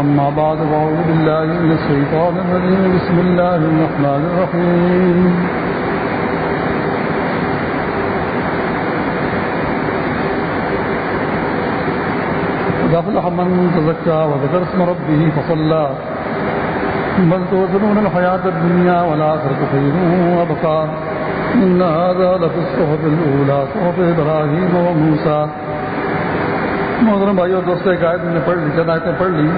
أما بعد فأعوذ بالله من الشيطان الرجيم. بسم الله الرحمن الرحيم. قد من تزكى وذكر اسم ربه فصلى. بل تؤثرون الحياة الدنيا والآخرة خير وأبقى. إن هذا لفي الصحف الأولى، صحف إبراهيم وموسى. محترم بھائی اور دوستوں ایک آیت میں نے پڑھ لی، چند آیتیں پڑھ لی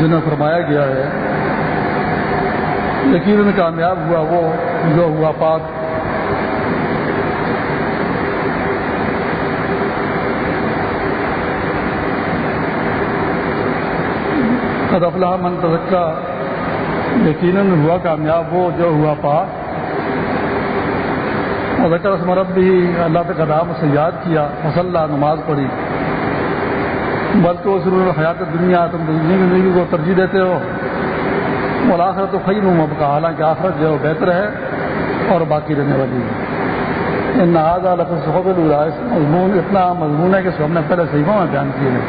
جنہیں فرمایا گیا ہے یقیناً کامیاب ہوا وہ جو ہوا پاک۔ قد افلاح من تزکا یقیناً ہوا کامیاب وہ جو ہوا پاک۔ ذکر اسمرب بھی اللہ کے قدام سے یاد کیا مسلح نماز پڑھی۔ بلکہ وہ ضرور حیات دنیا تم دنیا کی زندگی کو ترجیح دیتے ہو۔ اور آخرت تو خیر ہوں کا حالانکہ آخرت جو ہے بہتر ہے اور باقی رہنے والی ہے۔ ان ناز مضمون، اتنا مضمون ہے کہ ہم نے پہلے صحیحوں میں بیان کیے ہیں۔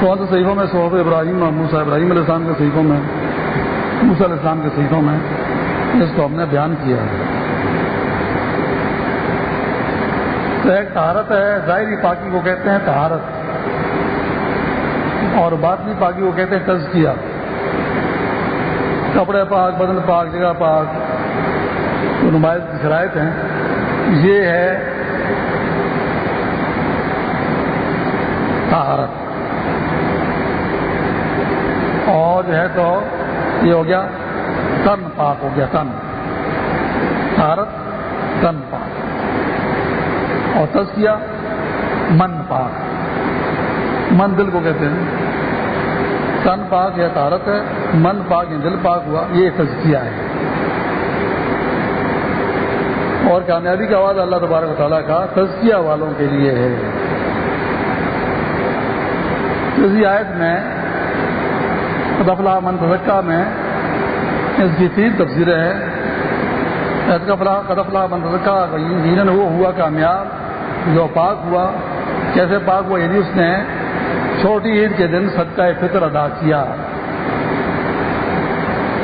کون سے صحیحوں میں؟ صحب ابراہیم اور موسا ابراہیم علیہ السلام کے صحیحوں میں موسا علیہ السلام کے صحیحوں میں اس کو ہم نے بیان کیا ہے۔ تو ایک تہارت ہے، ظاہری پاکی کو کہتے ہیں تہارت اور باطنی پاکی کو کہتے ہیں تزکیہ کپڑے پاک، بدن پاک، جگہ پاک۔ جو نمائش کی شرائط ہیں۔ یہ ہے تہارت اور جو ہے تو یہ ہو گیا، تن پاک ہو گیا، تن۔ تہارت تن پاک۔ اور تزکیہ من پاک۔ من دل کو کہتے ہیں۔ تن پاک یا تارت ہے، من پاک یا دل پاک ہوا، یہ تزکیہ ہے۔ اور کامیابی کا آواز اللہ تبارک و تعالیٰ کا تزکیہ والوں کے لیے ہے۔ اسی آیت میں قدفلا من تزکہ میں اس کی تین تفسیریں ہیں۔ قدفلا من تزکہ یقیناً وہ ہوا کامیاب، جو پاک ہوا۔ کیسے پاک ہوا؟ یعنی اس نے چھوٹی عید کے دن صدقہ فطر ادا کیا۔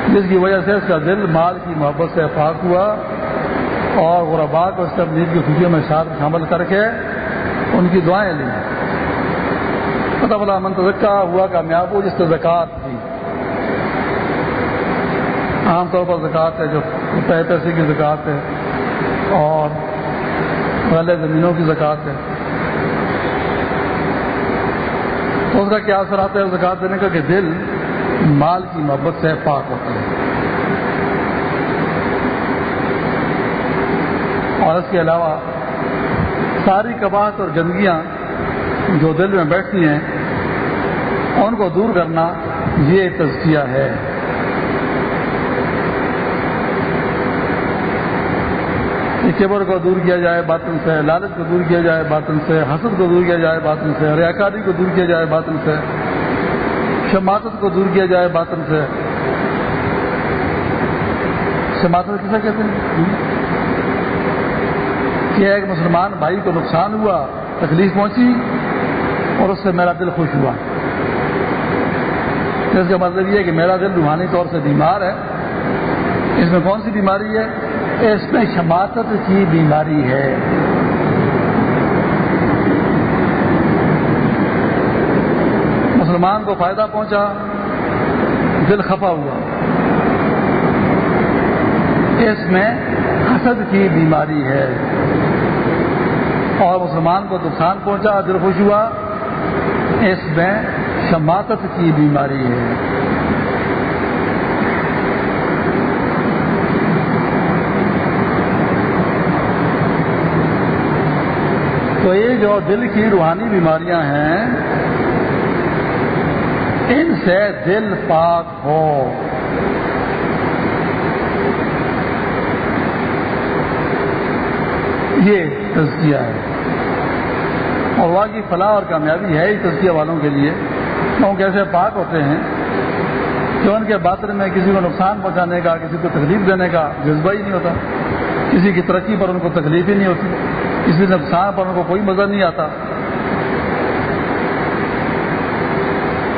جس کی وجہ سے اس کا دل مال کی محبت سے پاک ہوا اور غربا کو اس تبدیل کی خوشیوں میں شامل کر کے ان کی دعائیں لیں۔ پتہ بلا منتظکہ ہوا کامیاب ہو جس سے زکوٰۃ تھی عام طور پر زکوٰۃ ہے جو پیسے کی زکوٰۃ ہے اور پہلے زمینوں کی زکوٰۃ ہے تو اس کا کیا اثر آتا ہے؟ زکات دینے کا کہ دل مال کی محبت سے پاک ہوتا ہے۔ اور اس کے علاوہ ساری کباس اور گندگیاں جو دل میں بیٹھتی ہیں، ان کو دور کرنا یہ تزکیہ ہے۔ کیبر کو دور کیا جائے، باطن سے لالچ کو دور کیا جائے، باطن سے حسد کو دور کیا جائے، باطن سے ریاکاری کو دور کیا جائے، باطن سے شماعت کو دور کیا جائے، باطن سے۔ شماعت کسے کہتے ہیں؟ کہ ایک مسلمان بھائی کو نقصان ہوا، تکلیف پہنچی اور اس سے میرا دل خوش ہوا۔ اس کا مطلب یہ ہے کہ میرا دل روحانی طور سے بیمار ہے۔ اس میں کون سی بیماری ہے؟ اس میں شماست کی بیماری ہے۔ مسلمان کو فائدہ پہنچا، دل خفا ہوا۔ اس میں حسد کی بیماری ہے۔ اور مسلمان کو نقصان پہنچا، دل خوش ہوا۔ اس میں شماست کی بیماری ہے۔ تو یہ جو دل کی روحانی بیماریاں ہیں، ان سے دل پاک ہو۔ یہ تزکیہ ہے۔ اور وہاں کی فلاح اور کامیابی ہے ہی تزکیہ والوں کے لیے۔ کیونکہ ایسے پاک ہوتے ہیں کہ ان کے باطن میں کسی کو نقصان پہنچانے کا، کسی کو تکلیف دینے کا جذبہ ہی نہیں ہوتا۔ کسی کی ترقی پر ان کو تکلیف ہی نہیں ہوتی۔ کسی نقصان پر ان کو کوئی مزہ نہیں آتا۔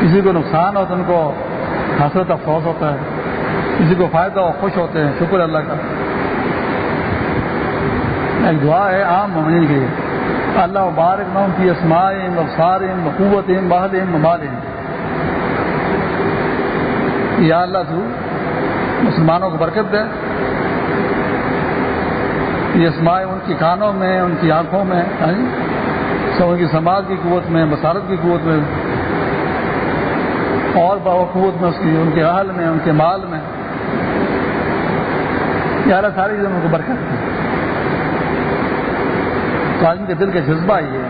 کسی کو نقصان ہو تو ان کو حسرت افسوس ہوتا ہے۔ کسی کو فائدہ ہو خوش ہوتے ہیں۔ شکر اللہ کا۔ ایک دعا ہے، عام ممین کے اللہ مبارک نوم کی اسمائم افسارم مقوتم باہدم ممالم یا اللہ تو مسلمانوں کو برکت دے۔ یہ اسمائے ان کی کانوں میں، ان کی آنکھوں میں ہاں جی؟ سب ان کی سماج کی قوت میں، بصارت کی قوت میں، اور قوت میں اس کی، ان کے اہل میں، ان کے مال میں۔ یا اللہ ساری چیزوں کو برکت دے۔ تو آدمی کے دل کا جذبہ ہی ہے۔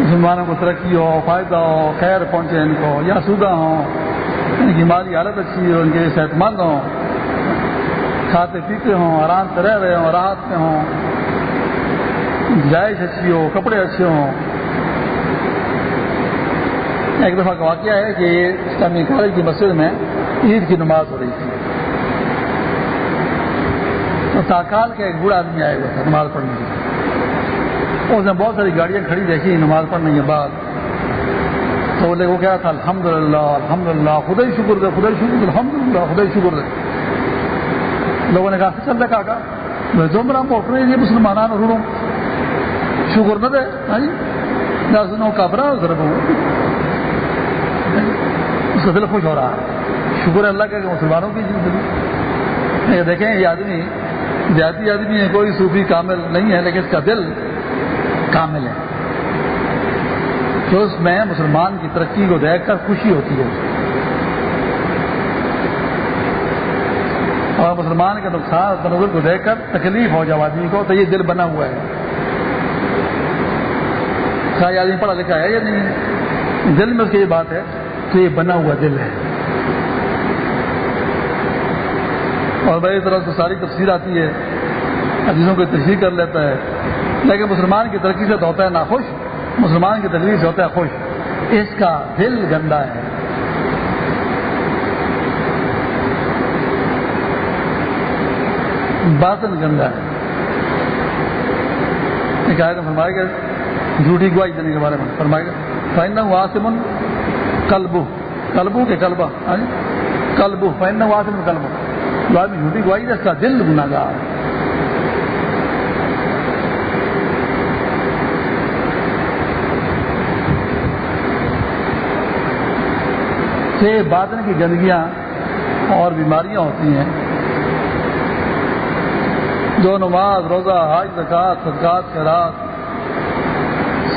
مسلمانوں کو ترقی ہو، فائدہ ہو، خیر پہنچے ان کو یا سودہ ہوں، ان کی مالی حالت اچھی ہو، ان کے صحت مند ہوں۔ کھاتے پیتے ہوں آرام سے رہ رہے ہوں، راحت میں ہوں۔ جائش اچھی ہو، کپڑے اچھے ہوں۔ ایک دفعہ کا واقعہ ہے کہ اسلامی کالج کی مسجد میں عید کی نماز ہو رہی تھی۔ تو تاکال کا ایک بوڑھا آدمی آئے گا تھا نماز پڑھنے کے اس نے بہت ساری گاڑیاں کھڑی دیکھی نماز پڑھنے کے بعد۔ تو بولے، وہ کیا تھا الحمد للہ الحمد للہ خدا ہی شکر دے خدا ہی شکر الحمد للہ خدا ہی شکر دے۔ لوگوں نے کہا چل رہا کہا میں جو میرا موٹر مسلمان روڑوں شکر نہ دے ہاں جی؟ سنو کابرا ضرور اس کا دل خوش ہو رہا ہے۔ شکر ہے اللہ کا کہ مسلمانوں کی زندگی۔ یہ دیکھیں، یہ آدمی زیادتی آدمی ہے، کوئی صوفی کامل نہیں ہے، لیکن اس کا دل کامل ہے۔ کہ اس میں مسلمان کی ترقی کو دیکھ کر خوشی ہوتی ہے۔ اور مسلمان کے نقصان تنظر کو دیکھ کر تکلیف ہو جائے آدمی کو تو یہ دل بنا ہوا ہے۔ یہ آدمی پڑھا لکھا ہے یا نہیں؟ دل میں اس کی یہ بات ہے تو یہ بنا ہوا دل ہے۔ اور بڑی طرح سے ساری تفصیل آتی ہے عزیزوں کو تشریح کر لیتا ہے۔ لیکن مسلمان کی ترقی سے تو ہوتا ہے ناخوش، مسلمان کی تکلیف سے ہوتا ہے خوش۔ اس کا دل گندا ہے۔ باطن گندا ہے فرمائے گا جھوٹی گواہی دینے کے بارے میں فرمائے گا فائن واسمن کلبو کلبو کے کلبا ہاں کلبو جی؟ فائن واسمن کلبو جو آدمی جھوٹی گواہی اس کا دل گنا گا چھ باطن کی گندگیاں اور بیماریاں ہوتی ہیں۔ جو نماز، روزہ حاج زکات صدقات خیرات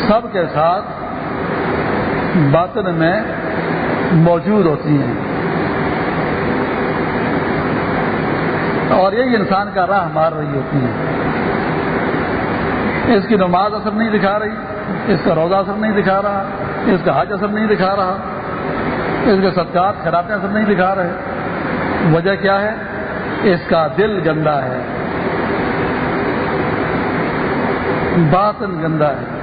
سب کے ساتھ باطن میں موجود ہوتی ہیں۔ اور یہی انسان کا راہ مار رہی ہوتی ہے اس کی نماز اثر نہیں دکھا رہی، اس کا روزہ اثر نہیں دکھا رہا، اس کا حج اثر نہیں دکھا رہا، اس کے صدقات خرابیں اثر نہیں دکھا رہے۔ وجہ کیا ہے؟ اس کا دل گندا ہے۔ باطن گندا ہے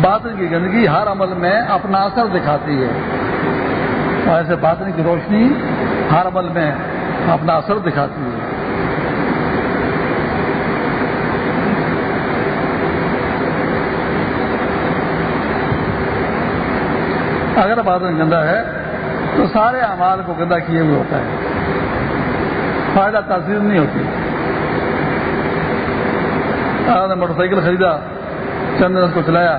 باطن کی گندگی ہر عمل میں اپنا اثر دکھاتی ہے۔ اور ایسے باطن کی روشنی ہر عمل میں اپنا اثر دکھاتی ہے۔ اگر باطن گندا ہے تو سارے اعمال کو گندا کیے ہوئے ہوتا ہے فائدہ تاثیر نہیں ہوتی۔ ہاں، نے موٹر سائیکل خریدا، چند دن کو چلایا۔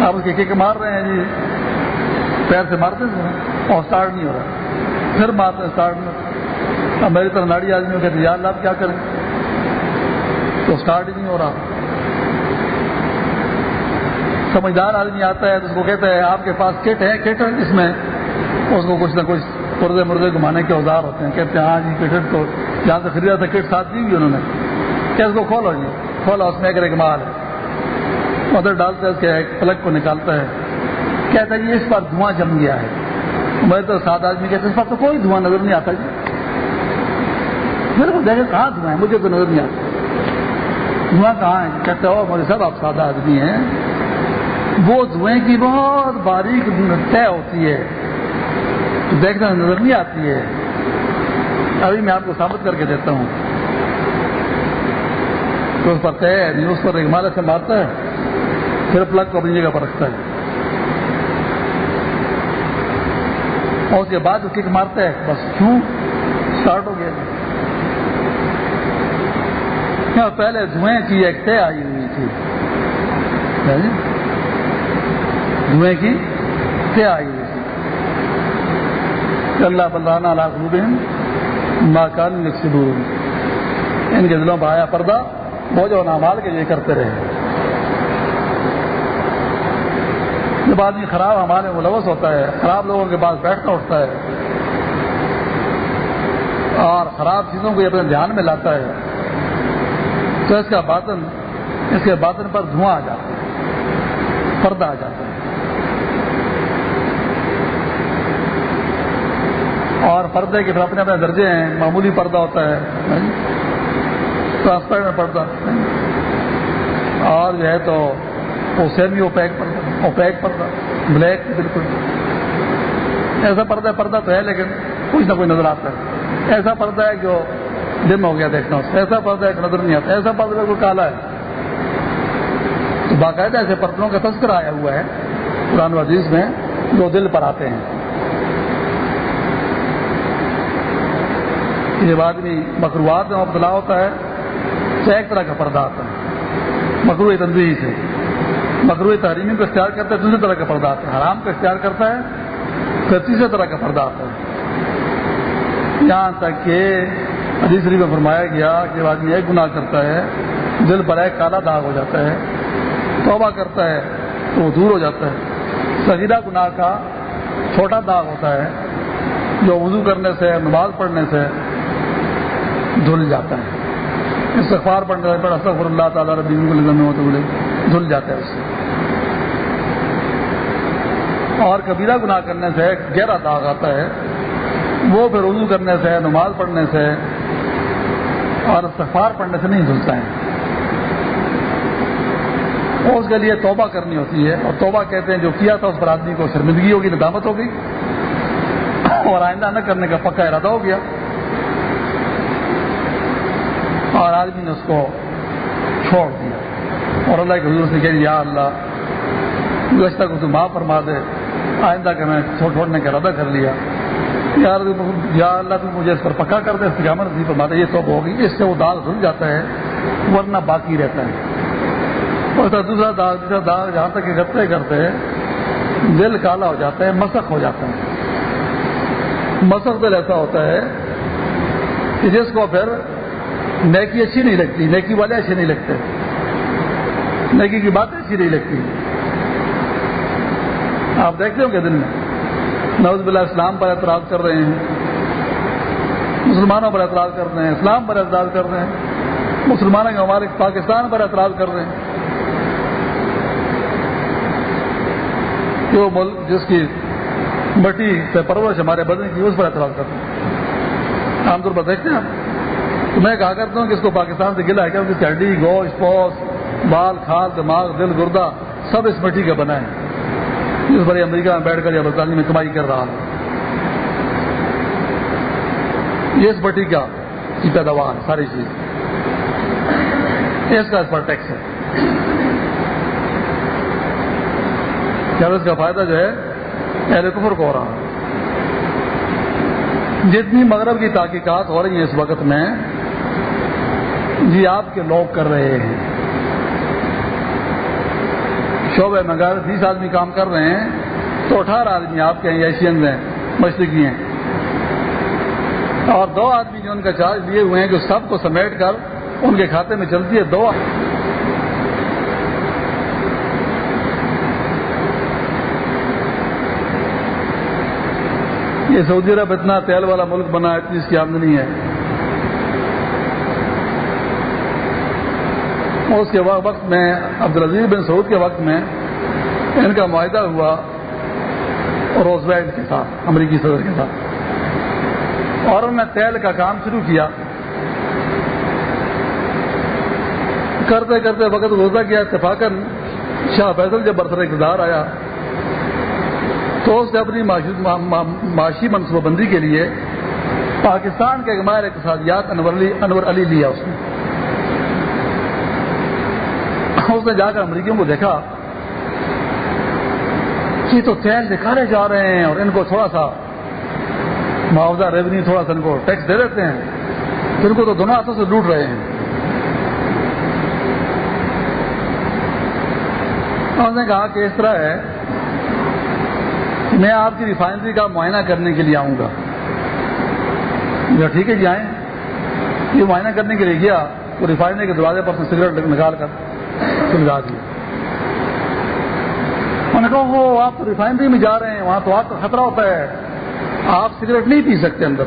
آپ اس کے کیک مار رہے ہیں جی۔ پیر سے مارتے ہیں۔ اور اسٹارٹ نہیں ہو رہا۔ پھر مارتے ہیں اسٹارٹ میں اب میری طرح ناڑی آدمی کہتے یار آپ کیا کریں۔ تو اسٹارٹ ہی نہیں ہو رہا۔ سمجھدار آدمی آتا ہے تو اس کو کہتا ہے، آپ کے پاس کٹ ہے کٹ ہے اس میں۔ اس کو کچھ نہ کچھ پردے مردے گھمانے کے اوزار ہوتے ہیں۔ کہتے ہیں ہاں جی کٹ کو جہاں سے خریدا تھا، کٹ ساتھ دی ہوئی انہوں نے۔ کیا اس کو کھولو جی؟ کھولا اس میں ایک مال ہے۔ ادھر ڈالتا ہے، اس کے پلک کو نکالتا ہے۔ کہتا ہے جی اس پر دھواں جم گیا ہے۔ میں تو سات آدمی کہتے اس پر تو کوئی دھواں نظر نہیں آتا جی۔ میرے کو دیکھے، کہاں دھواں ہے؟ مجھے تو نظر نہیں آتا۔ دھواں کہاں ہے؟ کہتے ہو مولوی صاحب آپ سادہ آدمی ہیں۔ وہ دھوئیں کی بہت باریک طے ہوتی ہے۔ دیکھنا نظر نہیں آتی ہے۔ ابھی میں آپ کو ثابت کر کے دیتا ہوں۔ اس پر طے یعنی اس پر ہمالیہ سے مارتا ہے پھر پلگ کو اپنی جگہ پر رکھتا ہے۔ اور اس کے بعد وہ کک مارتا ہے بس کیوں؟ اسٹارٹ ہو گیا۔ پہلے دھوئیں کی ایک طے آئی ہوئی تھی۔ یعنی دھوئیں کی طے آئی ہوئی تھی۔ اللہ بلرانا لاکھ روبین ماکان سدور ان کے دلوں پر آیا پردہ۔ وہ جو نامال کے لیے کرتے رہے۔ جب آدمی خراب ہمارے ملوث ہوتا ہے۔ خراب لوگوں کے پاس بیٹھنا اٹھتا ہے۔ اور خراب چیزوں کو اپنے دھیان میں لاتا ہے۔ تو اس کا باطن، اس کے باطن پر دھواں آ جاتا ہے۔ پردہ آ جاتا ہے۔ اور پردے کے پھر اپنے اپنے درجے ہیں، معمولی پردہ ہوتا ہے۔ ٹرانسپیرنٹ پردہ اور جو ہے تو وہ سیمی اوپیک پردہ اوپیک پردہ بلیک بالکل۔ ایسا پردہ پردہ تو ہے لیکن کچھ نہ کوئی نظر آتا ہے۔ ایسا پردہ ہے جو دن ہو گیا دیکھنا ایسا پردہ ایک نظر نہیں آتا۔ ایسا پردہ کوئی کالا ہے۔ تو باقاعدہ ایسے پردوں کا تذکر آیا ہوا ہے۔ قرآن عزیز میں جو دل پر آتے ہیں۔ جب آدمی مکروات میں مبتلا ہوتا ہے۔ تو ایک طرح کا پردہ آتا ہے۔ مکرو تنظیم سے۔ مکرو تحریمی کو اختیار کرتا ہے دوسری طرح کا پردہ آتا ہے۔ حرام کو اختیار کرتا ہے، پھر تیسرے طرح کا پردہ آتا ہے۔ یہاں تک کہ حدیث شریف میں فرمایا گیا کہ جب آدمی ایک گناہ کرتا ہے، دل پر ایک کالا داغ ہو جاتا ہے، توبہ کرتا ہے، تو وہ دور ہو جاتا ہے۔ سجیدہ گناہ کا چھوٹا داغ ہوتا ہے، جو وضو کرنے سے، نماز پڑھنے سے دھل جاتا ہے۔ استغفار پڑھنے سے پڑھا سفر اللہ تعالیٰ ربی ہوتے بولے دھل جاتا ہے اس سے۔ اور کبیرہ گناہ کرنے سے، گہرا داغ آتا ہے۔ وہ پھر وضو کرنے سے، نماز پڑھنے سے اور استغفار پڑھنے سے نہیں دھلتا ہے۔ اس کے لیے توبہ کرنی ہوتی ہے اور توبہ کہتے ہیں جو کیا تھا، اس پر آدمی کو شرمندگی ہوگی، ندامت ہوگی اور آئندہ نہ کرنے کا پکا ارادہ ہو گیا اور آدمی نے اس کو چھوڑ دیا۔ اور اللہ کے حضور سے کہہ دیا اللہ گزشتہ کو تو معاف فرما دے۔ آئندہ کا میں چھوڑنے کا ارادہ کر لیا۔ یا اللہ، تو مجھے اس پر پکا کر دے استقامت نہیں فرما دے یہ تو ہوگی۔ اس سے وہ داغ دھل جاتا ہے، ورنہ باقی رہتا ہے۔ اور دوسرا داغ دوسرا داغ جہاں تک کرتے کرتے دل کالا ہو جاتا ہے مسق ہو جاتا ہے۔ مسق دل ایسا ہوتا ہے کہ جس کو پھر نیکی اچھی نہیں لگتی، نیکی والے اچھے نہیں لگتے۔ نیکی کی باتیں اچھی نہیں لگتی۔ آپ دیکھتے ہو کیا دن میں۔ نوز بلا اسلام پر اعتراض کر رہے ہیں۔ مسلمانوں پر اعتراض کر رہے ہیں، اسلام پر اعتراض کر رہے ہیں۔ مسلمانوں کے ہمارے پاکستان پر اعتراض کر رہے ہیں۔ کہ وہ ملک جس کی مٹی سے پرورش ہمارے بدن کی، اس پر اعتراض کرتے ہیں۔ عام طور پر دیکھتے ہیں آپ؟ تو میں کہا کرتا ہوں کہ اس کو پاکستان سے گلا ہے کہ اس کی ہڈی گوشت، پوس، بال، کھال، دماغ، دل، گردہ، سب اس مٹی کا بنا ہے جس پر امریکہ میں بیٹھ کر یا برطانیہ میں کمائی کر رہا ہے۔ یہ اس مٹی کا کی پیداوار، ساری چیز۔ اس کا اس پر ٹیکس ہے۔ اس کا فائدہ جو ہے؟ اہل کفر کو ہو رہا ہے۔ جتنی مغرب کی تحقیقات ہو رہی ہیں اس وقت میں جی آپ کے لوگ کر رہے ہیں۔ شعبے میں اگر بیس آدمی کام کر رہے ہیں، تو اٹھارہ آدمی آپ کے ہیں، ایشین ہیں مشرقی ہیں اور دو آدمی جو ان کا چارج لیے ہوئے ہیں، جو سب کو سمیٹ کر ان کے کھاتے میں چلتی ہے، دو۔ یہ سعودی عرب اتنا تیل والا ملک بنا ہے، اتنی اس کی آمدنی ہے۔ اس کے وقت میں عبدالعزیز بن سعود کے وقت میں ان کا معاہدہ ہوا روزویلڈ کے ساتھ، امریکی صدر کے ساتھ۔ اور انہوں نے تیل کا کام شروع کیا۔ کرتے کرتے وقت روزہ کیا اتفاق شاہ فیصل جب برسر اقتدار آیا تو اس نے اپنی معاشی منصوبہ بندی کے لیے پاکستان کے ماہر اقتصادیات انور علی انور علی لیا اس نے۔ اس نے جا کر امریکیوں کو دیکھا کہ تو تیل نکالے جا رہے ہیں اور ان کو تھوڑا سا معاوضہ ریونیو، تھوڑا سا ان کو ٹیکس دے دیتے ہیں ان کو تو دونوں ہاتھوں سے لوٹ رہے ہیں۔ نے کہا کہ اس طرح ہے میں آپ کی ریفائنری کا معائنہ کرنے کے لیے آؤں گا۔ ٹھیک ہے جی آئیں۔ یہ معائنہ کرنے کے لیے گیا وہ ریفائنری کے دروازے پر سگریٹ نکال کر۔ سلجھا دیا۔ انہوں نے کہا، وہ آپ ریفائنری میں جا رہے ہیں، وہاں تو آپ کا خطرہ ہوتا ہے۔ آپ سگریٹ نہیں پی سکتے اندر۔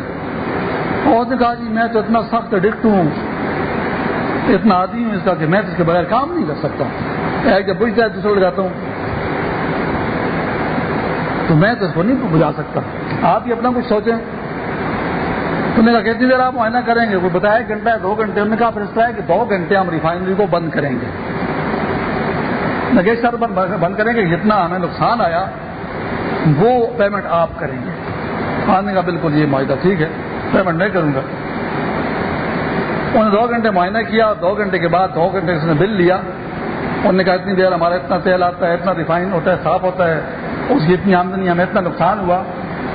اور نے کہا جی میں تو اتنا سخت اڈکٹ ہوں۔ اتنا آدمی ہوں اس کا کہ میں اس کے بغیر کام نہیں کر سکتا۔ ایک جب بجھتا ہے دوسرے جاتا ہوں۔ تو میں تو اس کو نہیں بجا سکتا۔ آپ ہی اپنا کچھ سوچیں۔ تو نے کہا کتنی دیر آپ معائنہ کریں گے، کوئی بتایا ایک گھنٹہ ہے دو گھنٹے؟ انہوں نے کہا، پھر اس طرح ہے کہ دو گھنٹے ہم ریفائنری کو بند کریں گے۔ نگیش سر بند کریں گے، جتنا ہمیں نقصان آیا، وہ پیمنٹ آپ کریں گے۔ آنے کا بالکل یہ معاہدہ ٹھیک ہے پیمنٹ نہیں کروں گا۔ انہوں نے دو گھنٹے معائنہ کیا، دو گھنٹے کے بعد دو گھنٹے اس نے بل لیا۔ انہوں نے کہا، اتنی دیر ہمارا اتنا تیل آتا ہے، اتنا ریفائن ہوتا ہے، صاف ہوتا ہے، اس کی اتنی آمدنی ہمیں اتنا نقصان ہوا۔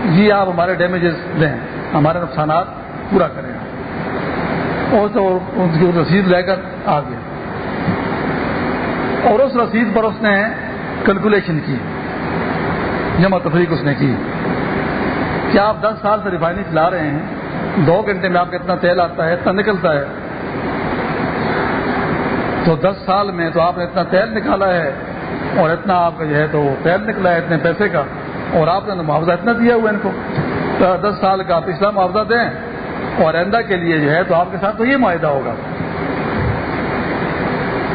جی آپ ہمارے ڈیمیجز دیں ہمارے نقصانات پورا کریں۔ اور تو اس کی رسید لے کر آ گیا اور اس رسید پر اس نے کیلکولیشن کی، جمع تفریق اس نے کی۔ کہ آپ دس سال سے ریفائنری چلا رہے ہیں؟ دو گھنٹے میں آپ کا اتنا تیل آتا ہے، اتنا نکلتا ہے۔ تو دس سال میں تو آپ نے اتنا تیل نکالا ہے اور اتنا آپ کا جو ہے تو تیل نکلا ہے اتنے پیسے کا، اور آپ نے معاوضہ اتنا دیا ہوا ان کو۔ دس سال کا پچھلا معاوضہ دیں اور آئندہ کے لیے جو ہے تو آپ کے ساتھ تو یہ معاہدہ ہوگا۔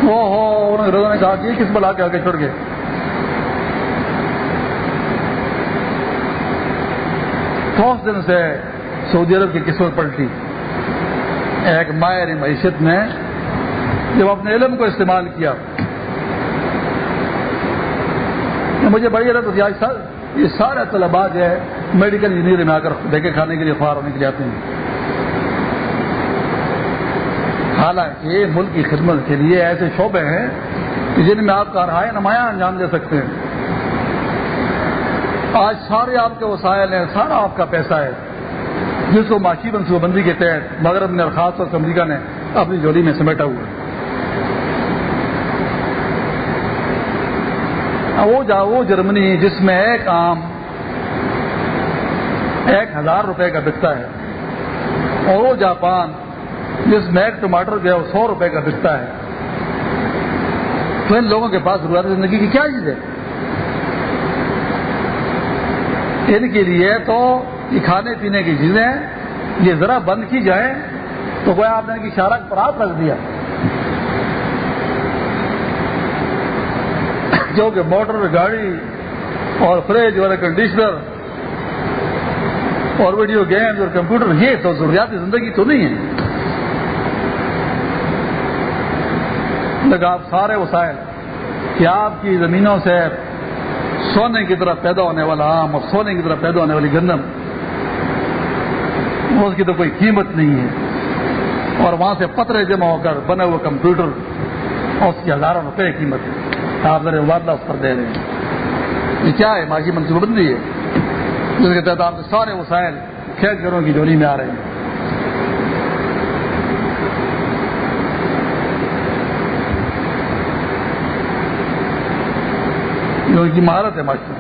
ہاں، ہاں، وہ ہو نے کہا کہ کس بلا کے آگے چھوڑ گئے؟ تو دن سے سعودی عرب کی قسمت پلٹی۔ ایک ماہر معیشت میں جب اپنے علم کو استعمال کیا مجھے بڑی عرت ہوتی سر یہ سارے طلبا جو ہے، میڈیکل انجینئر میں آ کر دیکھے کھانے کے لیے خوار ہونے کے لیے آتے ہیں۔ حالانکہ ملک کی خدمت کے لیے ایسے شعبے ہیں کہ جن میں آپ کارہائے نمایاں انجام دے سکتے ہیں۔ آج سارے آپ کے وسائل ہیں، سارا آپ کا پیسہ ہے۔ جس کو معاشی منصوبہ بندی کے تحت مغرب نے اور خاص طور سے امریکہ نے اپنی جوڑی میں سمیٹا ہوا ہے۔ وہ جا، وہ جرمنی جس میں ایک آم، ایک ہزار روپے کا بکتا ہے اور وہ جاپان جس میں ایک ٹماٹر جو ہے وہ سو روپے کا بکتا ہے، تو ان لوگوں کے پاس ضرورت زندگی کی کیا چیز ہے؟ ان کے لیے تو یہ کھانے پینے کی چیزیں یہ ذرا بند کی جائیں تو کوئی آپ نے ان کی شارک پر آپ رکھ دیا۔ جو کہ موٹر، گاڑی اور فریج اور کنڈیشنر اور ویڈیو گیمز اور کمپیوٹر، یہ تو ضروریات زندگی تو نہیں ہے۔ آپ سارے وسائل کہ آپ کی زمینوں سے سونے کی طرف پیدا ہونے والا آم اور سونے کی طرف پیدا ہونے والی گندم، اس کی تو کوئی قیمت نہیں ہے۔ اور وہاں سے پترے جمع ہو کر بنے ہوئے کمپیوٹر اور اس کی ہزاروں روپے قیمت ہے۔ آپ ذرا وعدہ اس پر دے رہے ہیں۔ یہ کیا ہے؟ ماضی منصوبہ بندی ہے۔ جس کے تحت آپ کے سارے وسائل کھیت گھروں کی جوڑی میں آ رہے ہیں۔ جو ان کی مہارت ہے ماشاء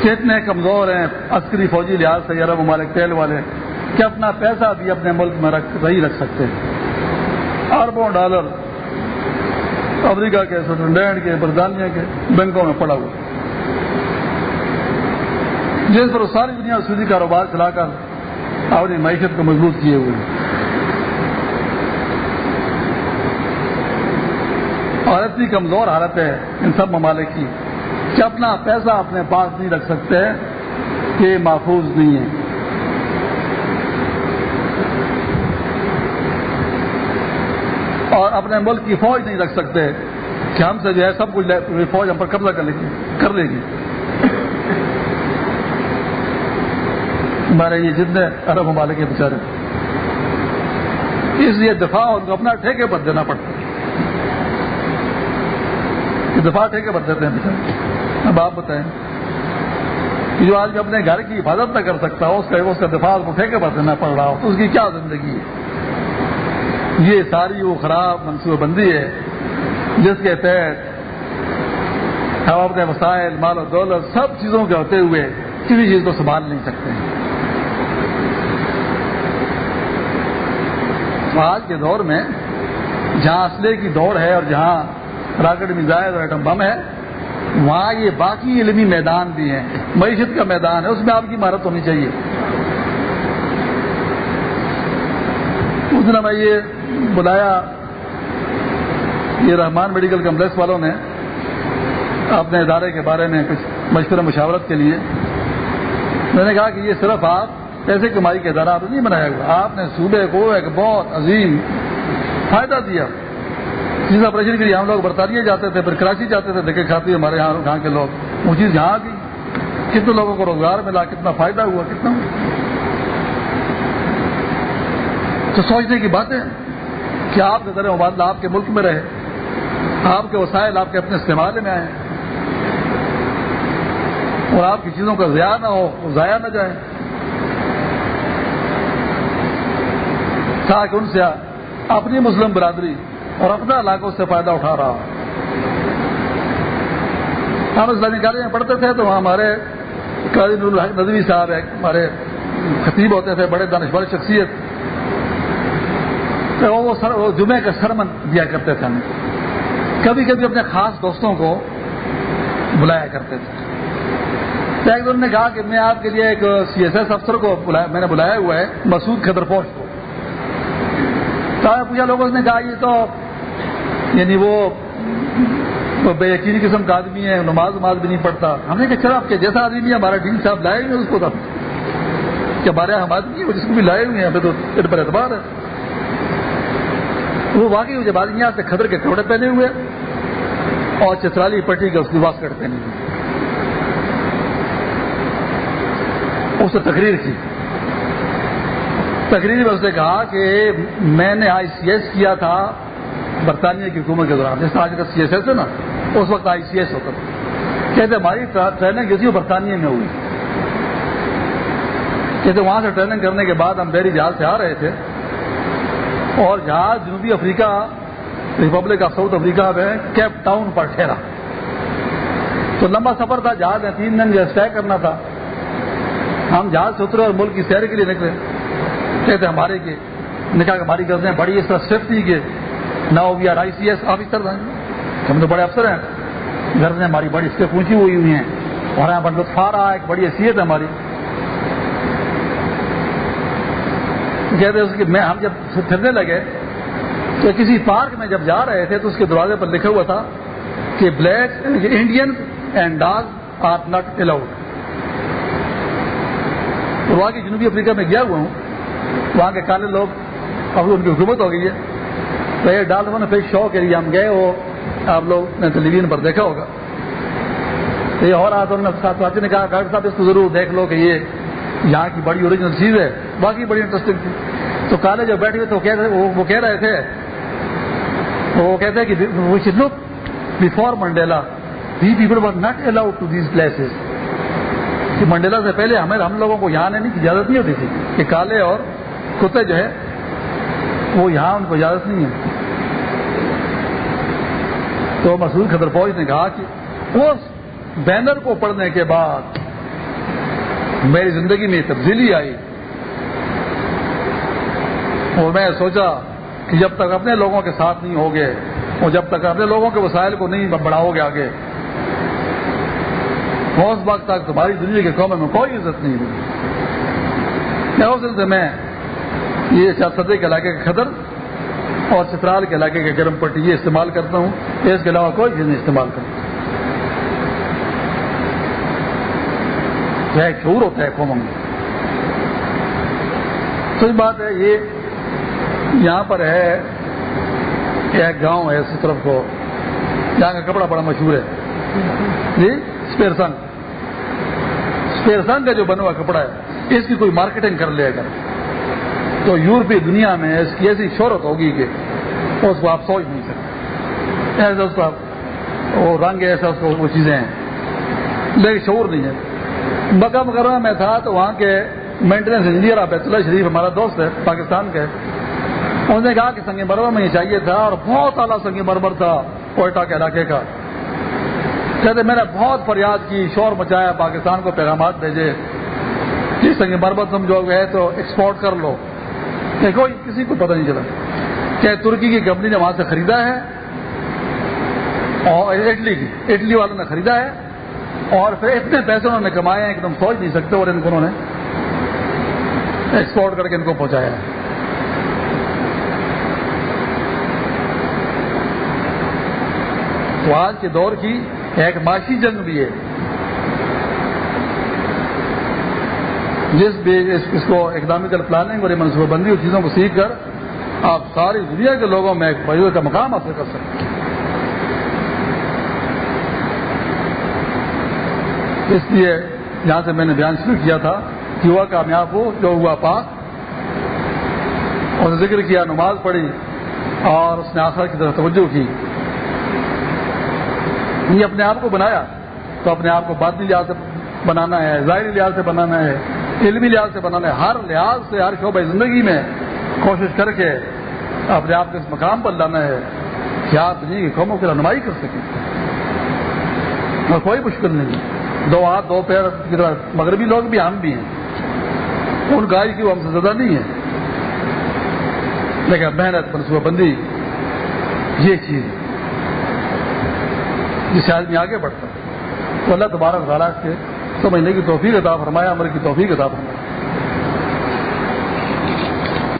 کتنے کمزور ہیں عسکری فوجی لحاظ سے عرب ممالک تیل والے۔ کہ اپنا پیسہ بھی اپنے ملک میں رکھ صحیح رکھ سکتے۔ ہیں اربوں ڈالر امریکہ کے سوئٹزرلینڈ کے، برطانیہ کے بینکوں میں پڑا ہوا۔ جس پر ساری دنیا سودی کاروبار چلا کر اپنی معیشت کو مضبوط کیے ہوئے۔ اور اتنی کمزور حالت ہے ان سب ممالک کی کہ اپنا پیسہ اپنے پاس نہیں رکھ سکتے کہ محفوظ نہیں ہے۔ اور اپنے ملک کی فوج نہیں رکھ سکتے کہ ہم سے جو ہے سب کچھ فوج ہم پر قبضہ کر لے گی، کر لے گی۔ ہمارے یہ جتنے عرب ممالک کے بچارے اس لیے دفاع ان کو اپنا ٹھیکے پر دینا پڑتا ہے۔ دفاع ٹھیکے پر دیتے ہیں بچارے۔ اب آپ بتائیں کہ جو آج اپنے گھر کی حفاظت نہ کر سکتا ہو، اس کا اس کا دفاع کو ٹھیکے پر دینا پڑ رہا ہو۔ تو اس کی کیا زندگی ہے؟ یہ ساری وہ خراب منصوبہ بندی ہے، جس کے تحت ہم اپنے وسائل، مال و دولت سب چیزوں کے ہوتے ہوئے کسی چیز کو سنبھال نہیں سکتے ہیں۔ آج کے دور میں جہاں اسلحے کی دوڑ ہے اور جہاں راکٹ میزائل اور ایٹم بم ہے۔ وہاں یہ باقی علمی میدان بھی ہیں۔ معیشت کا میدان ہے۔ اس میں آپ کی مہارت ہونی چاہیے۔ اس دن میں یہ بلایا یہ رحمان میڈیکل کمپلیکس والوں نے اپنے ادارے کے بارے میں کچھ مشورہ مشاورت کے لیے۔ میں نے کہا کہ یہ صرف آپ پیسے کمائی کا ادارہ آپ نے نہیں بنایا۔ ہوا آپ نے صوبے کو ایک بہت عظیم فائدہ دیا۔ جس آپریشن کے لیے ہم لوگ برطانیہ جاتے تھے، پھر کراچی جاتے تھے، دیکھے کھاتے ہمارے یہاں یہاں کے لوگ، وہ چیز یہاں کی کتنے لوگوں کو روزگار ملا، کتنا فائدہ ہوا، کتنا۔ تو سوچنے کی بات ہے کہ آپ کے ذرا مبادلہ آپ کے ملک میں رہے، آپ کے وسائل آپ کے اپنے استعمال میں آئے اور آپ کی چیزوں کا ضیاع نہ ہو، ضائع نہ جائے تاکہ ان سے اپنی مسلم برادری اور اپنا علاقوں سے فائدہ اٹھا رہا ہوں۔ ہم اسلامی کالج میں پڑھتے تھے تو وہاں ہمارے قاضی ندوی صاحب ایک ہمارے خطیب ہوتے تھے، بڑے دانشور شخصیت۔ تو وہ سر وہ جمعے کا سرمن دیا کرتے تھے ہمیں کبھی کبھی اپنے خاص دوستوں کو بلایا کرتے تھے۔ ایک دن نے کہا کہ میں آپ کے لیے ایک سی ایس ایس افسر کو میں نے بلایا ہوا ہے، مسعود خدر پوش کو۔ پوچھا لوگوں نے کہا یہ تو یعنی وہ بے یقینی قسم کا آدمی ہے، نماز نماز بھی نہیں پڑھتا۔ ہم نے کہا چلا آپ کے جیسا آدمی ہے، ہمارا ڈین صاحب لائے ہوئے اس کو تھا کہ ہمارے ہم آدمی جس کو بھی لائے ہوئے ہیں، ہمیں تو اس پر اعتبار ہے۔ وہ واقعی جب آدمی سے کھدر کے کپڑے پہنے ہوئے اور چترالی پٹی کے اس لباس کٹ پہنے ہوئے اس نے تقریر کی۔ تقریر میں اس نے کہا کہ میں نے آئی سی ایس کیا تھا۔ برطانیہ کی حکومت کے دوران، جیسے آج کا سی ایس ایس ہے نا، اس وقت آئی سی ایس ہوتا تھا۔ کہتے ہماری ٹریننگ جو تھی وہ برطانیہ میں ہوئی۔ کہتے وہاں سے ٹریننگ کرنے کے بعد ہم بحری جہاز سے آ رہے تھے۔ اور جہاز جنوبی افریقہ، ریپبلک آف ساؤتھ افریقہ میں کیپ ٹاؤن پر ٹھہرا۔ تو لمبا سفر تھا، جہاز میں تین دن جو طے کرنا تھا۔ ہم جہاز سے اترے اور ملک کی سیر کے لیے نکلے۔ کہتے ہمارے کے نکاح ہماری غرضیں بڑی اس طرح سیفٹی کے نہ V R I C S officer ہم تو بڑے افسر ہیں۔ غرضیں ہماری بڑی اس سے پوچھی ہوئی ہوئی ہیں۔ اور یہاں پر لطف آ رہا ہے، ایک بڑی حیثیت ہے ہماری۔ کہتے اس کی میں ہم جب پھرنے لگے تو کسی پارک میں جب جا رہے تھے تو اس کے دروازے پر لکھا ہوا تھا کہ black Indian and dog are not allowed. وہاں کی جنوبی افریقہ میں گیا ہوا ہوں۔ وہاں کے کالے لوگ اب ان کی حکومت ہو گئی ہے۔ تو یہ ڈال نے پھر شو کے لیے ہم گئے، وہ آپ لوگ نے ٹیلی ویژن پر دیکھا ہوگا۔ تو یہ اور آج ساتھی نے کہا، ڈاکٹر صاحب، اس کو ضرور دیکھ لو کہ یہ یہاں کی بڑی اوریجنل چیز ہے۔ باقی بڑی انٹرسٹنگ تھی۔ تو کالے جب بیٹھے تو وہ کہہ رہے تھے، وہ کہتے ہیں کہ we should look before Mandela the people were not allowed to these places کہ منڈیلا سے پہلے ہمیں ہم لوگوں کو یہاں آنے کی اجازت نہیں ہوتی تھی کہ کالے اور کتے جو ہے وہ یہاں ان کو اجازت نہیں ہے۔ تو مسعود خطر فوج نے کہا کہ اس بینر کو پڑھنے کے بعد میری زندگی میں تبدیلی آئی۔ اور میں سوچا کہ جب تک اپنے لوگوں کے ساتھ نہیں ہوگے اور جب تک اپنے لوگوں کے وسائل کو نہیں بڑھاؤ گے آگے اس وقت تک تمہاری دنیا کے قوموں میں کوئی عزت نہیں ہوگی میں یہ چار سدے کے علاقے کا خطر اور چترال کے علاقے کے گرم پٹی یہ استعمال کرتا ہوں، اس کے علاوہ کوئی چیز نہیں استعمال کرتا۔ کیا شعور ہوتا ہے قوموں میں سچ بات ہے، یہ یہاں پر ہے ایک گاؤں ہے، اس طرف کو۔ جہاں کا کپڑا بڑا مشہور ہے۔ جی اسپیر سنگ۔ اسپیر سنگ کا جو بنا ہوا کپڑا ہے، اس کی کوئی مارکیٹنگ کر لے گا تو یورپی دنیا میں اس کی ایسی شہرت ہوگی کہ اس کو آپ سوچ نہیں سکتے۔ ایسا اس کا وہ رنگ ایسا اس کو وہ چیزیں ہیں۔ لیکن شعور نہیں ہے۔ مکہ مکرمہ میں تھا تو وہاں کے مینٹیننس انجینئر آپ اللہ شریف ہمارا دوست ہے، پاکستان کے۔ انہوں نے کہا کہ سنگ مرمر میں یہ چاہیے تھا اور بہت اعلیٰ سنگ مرمر تھا کوئٹہ کے علاقے کا۔ کہتے میں نے بہت فریاد کی، شور مچایا، پاکستان کو پیغامات بھیجے۔ جس سنگ مرمر تم جو گئے تو ایکسپورٹ کر لو۔ کہ کوئی کسی کو پتہ نہیں چلا۔ کہ ترکی کی کمپنی نے وہاں سے خریدا ہے اور اٹلی کی، اٹلی والوں نے خریدا ہے اور پھر اتنے پیسے انہوں نے کمائے ہیں کہ تم سوچ نہیں سکتے اور ان کو انہوں نے ایکسپورٹ کر کے ان کو پہنچایا ہے۔ تو آج کے دور کی ایک معاشی جنگ بھی ہے۔ جس بھی اس کو اکنامیکل پلاننگ اور یہ منصوبہ بندی اور چیزوں کو سیکھ کر آپ ساری دنیا کے لوگوں میں ایک کا مقام حاصل کر سکتے ہیں۔ اس لیے یہاں سے میں نے بیان شروع کیا تھا کہ ہوا کامیاب ہو، جو ہوا پاک، اور ذکر کیا، نماز پڑھی، اور اس نے آخر کی طرف توجہ کی۔ یہ اپنے آپ کو بنایا، تو اپنے آپ کو باطنی لحاظ سے بنانا ہے، ظاہری لحاظ سے بنانا ہے، علمی لحاظ سے بنانا ہے۔ ہر لحاظ سے، ہر شعبہ زندگی میں کوشش کر کے اپنے آپ کو اس مقام پر لانا ہے کہ آپ دنیا کی قوموں کی رہنمائی کر سکیں۔ اور کوئی مشکل نہیں۔ دو ہاتھ، دو پیر کی طرح۔ مغربی لوگ بھی ہم بھی ہیں۔ ان گائے کی وہ ہم سے زیادہ نہیں ہے لیکن محنت، منصوبہ بندی، یہ چیز جس سے آدمی آگے بڑھتا تو اللہ تبارک تعالیٰ کے سمجھنے کی توفیق عطا فرمایا عمر کی توفیق عطا فرمایا